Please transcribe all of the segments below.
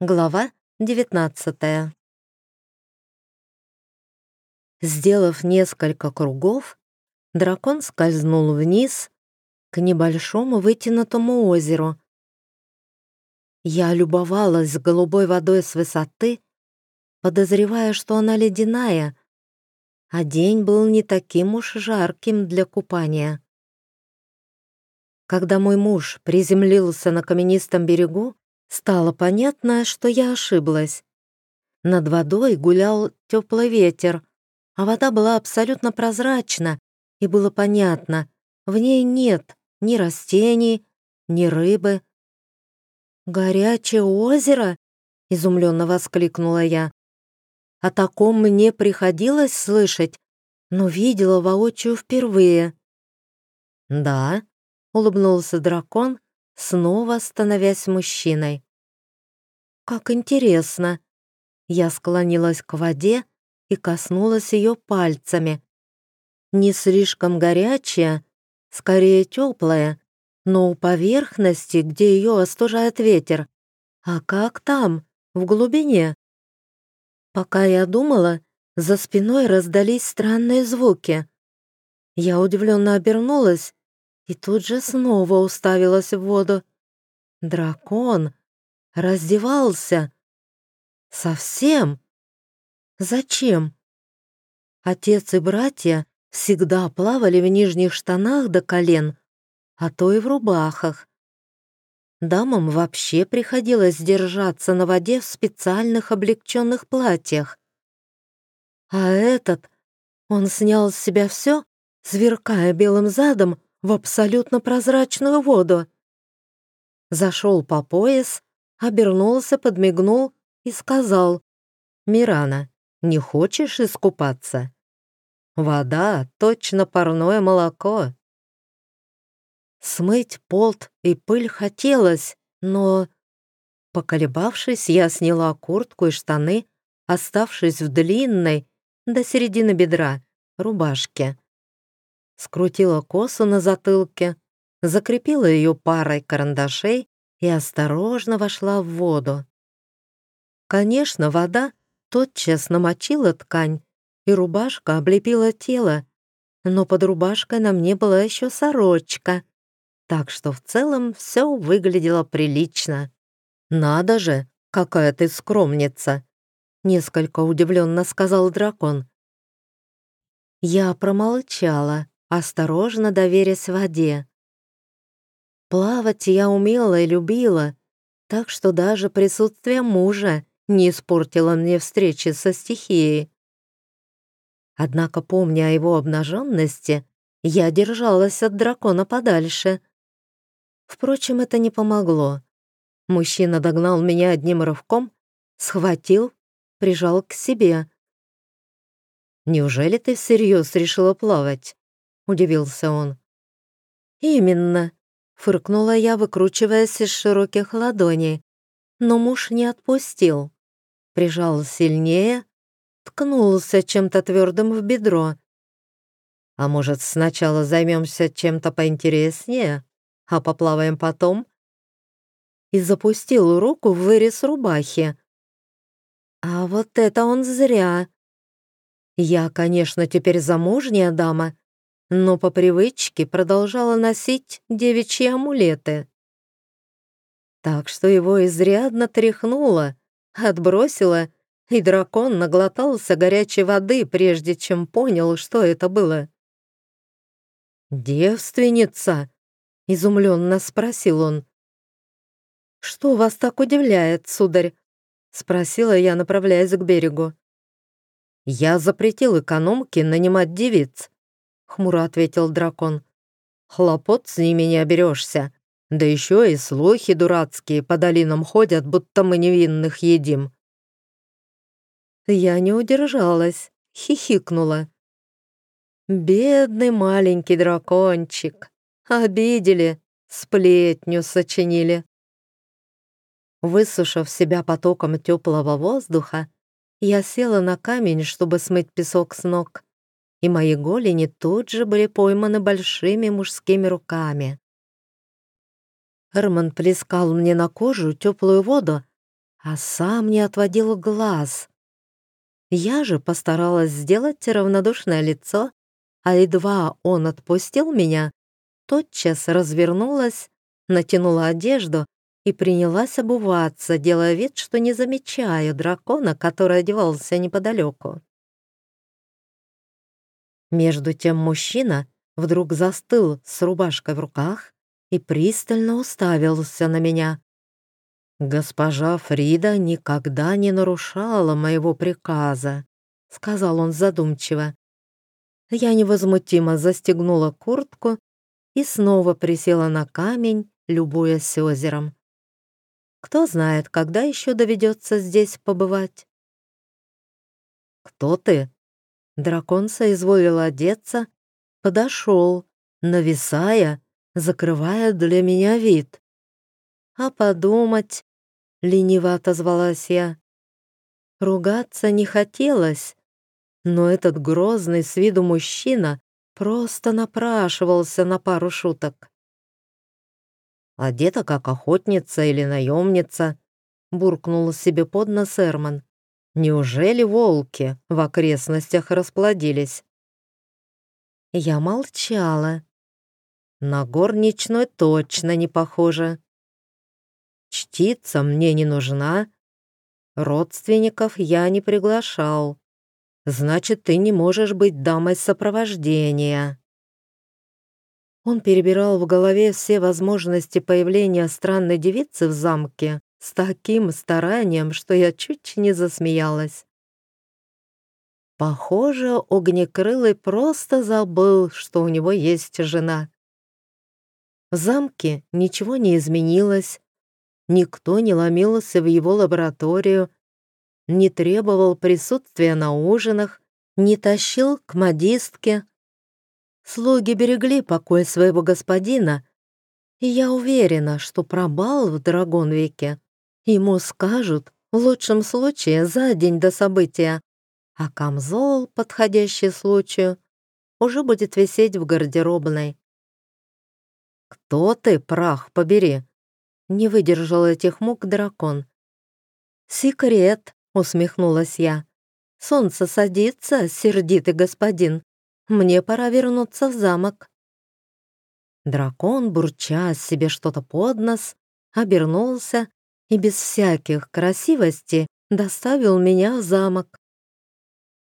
Глава 19 Сделав несколько кругов, дракон скользнул вниз к небольшому вытянутому озеру. Я любовалась голубой водой с высоты, подозревая, что она ледяная, а день был не таким уж жарким для купания. Когда мой муж приземлился на каменистом берегу, Стало понятно, что я ошиблась. Над водой гулял теплый ветер, а вода была абсолютно прозрачна, и было понятно, в ней нет ни растений, ни рыбы. «Горячее озеро?» — изумленно воскликнула я. О таком мне приходилось слышать, но видела воочию впервые. «Да», — улыбнулся дракон, снова становясь мужчиной. «Как интересно!» Я склонилась к воде и коснулась ее пальцами. Не слишком горячая, скорее теплая, но у поверхности, где ее остужает ветер. А как там, в глубине? Пока я думала, за спиной раздались странные звуки. Я удивленно обернулась и тут же снова уставилась в воду. Дракон раздевался. Совсем? Зачем? Отец и братья всегда плавали в нижних штанах до колен, а то и в рубахах. Дамам вообще приходилось держаться на воде в специальных облегченных платьях. А этот, он снял с себя все, сверкая белым задом, в абсолютно прозрачную воду. Зашел по пояс, обернулся, подмигнул и сказал, «Мирана, не хочешь искупаться? Вода — точно парное молоко». Смыть полт и пыль хотелось, но... Поколебавшись, я сняла куртку и штаны, оставшись в длинной, до середины бедра, рубашке скрутила косу на затылке, закрепила ее парой карандашей и осторожно вошла в воду. Конечно, вода тотчас намочила ткань, и рубашка облепила тело, но под рубашкой на мне была еще сорочка, так что в целом все выглядело прилично. «Надо же, какая ты скромница!» — несколько удивленно сказал дракон. Я промолчала, осторожно доверясь воде. Плавать я умела и любила, так что даже присутствие мужа не испортило мне встречи со стихией. Однако, помня о его обнаженности, я держалась от дракона подальше. Впрочем, это не помогло. Мужчина догнал меня одним рывком, схватил, прижал к себе. «Неужели ты всерьез решила плавать?» Удивился он. «Именно», — фыркнула я, выкручиваясь из широких ладоней. Но муж не отпустил. Прижал сильнее, ткнулся чем-то твердым в бедро. «А может, сначала займемся чем-то поинтереснее, а поплаваем потом?» И запустил руку в вырез рубахи. А вот это он зря. Я, конечно, теперь замужняя дама, но по привычке продолжала носить девичьи амулеты. Так что его изрядно тряхнуло, отбросило, и дракон наглотался горячей воды, прежде чем понял, что это было. «Девственница?» — изумленно спросил он. «Что вас так удивляет, сударь?» — спросила я, направляясь к берегу. «Я запретил экономке нанимать девиц», хмуро ответил дракон. Хлопот с ними не оберешься. Да еще и слухи дурацкие по долинам ходят, будто мы невинных едим. Я не удержалась, хихикнула. Бедный маленький дракончик. Обидели, сплетню сочинили. Высушив себя потоком теплого воздуха, я села на камень, чтобы смыть песок с ног и мои голени тут же были пойманы большими мужскими руками. Эрман плескал мне на кожу теплую воду, а сам не отводил глаз. Я же постаралась сделать равнодушное лицо, а едва он отпустил меня, тотчас развернулась, натянула одежду и принялась обуваться, делая вид, что не замечаю дракона, который одевался неподалеку. Между тем мужчина вдруг застыл с рубашкой в руках и пристально уставился на меня. «Госпожа Фрида никогда не нарушала моего приказа», — сказал он задумчиво. Я невозмутимо застегнула куртку и снова присела на камень, любуясь озером. Кто знает, когда еще доведется здесь побывать. «Кто ты?» Дракон соизволил одеться, подошел, нависая, закрывая для меня вид. «А подумать?» — лениво отозвалась я. Ругаться не хотелось, но этот грозный с виду мужчина просто напрашивался на пару шуток одета как охотница или наемница», — буркнул себе под нос Эрман. «Неужели волки в окрестностях расплодились?» Я молчала. На горничную точно не похоже. Чтица мне не нужна. Родственников я не приглашал. Значит, ты не можешь быть дамой сопровождения. Он перебирал в голове все возможности появления странной девицы в замке с таким старанием, что я чуть не засмеялась. Похоже, Огнекрылый просто забыл, что у него есть жена. В замке ничего не изменилось, никто не ломился в его лабораторию, не требовал присутствия на ужинах, не тащил к модистке, Слуги берегли покой своего господина, и я уверена, что про бал в Драгонвике ему скажут в лучшем случае за день до события, а камзол, подходящий случаю, уже будет висеть в гардеробной. «Кто ты, прах, побери?» Не выдержал этих мук дракон. «Секрет», — усмехнулась я. «Солнце садится, сердитый господин. Мне пора вернуться в замок». Дракон, бурча себе что-то под нос, обернулся и без всяких красивостей доставил меня в замок.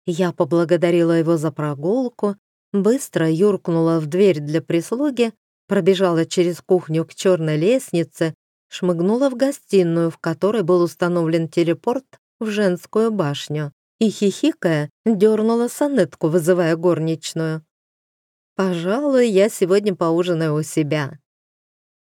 Я поблагодарила его за прогулку, быстро юркнула в дверь для прислуги, пробежала через кухню к черной лестнице, шмыгнула в гостиную, в которой был установлен телепорт в женскую башню и, хихикая, дернула сонетку, вызывая горничную. «Пожалуй, я сегодня поужинаю у себя».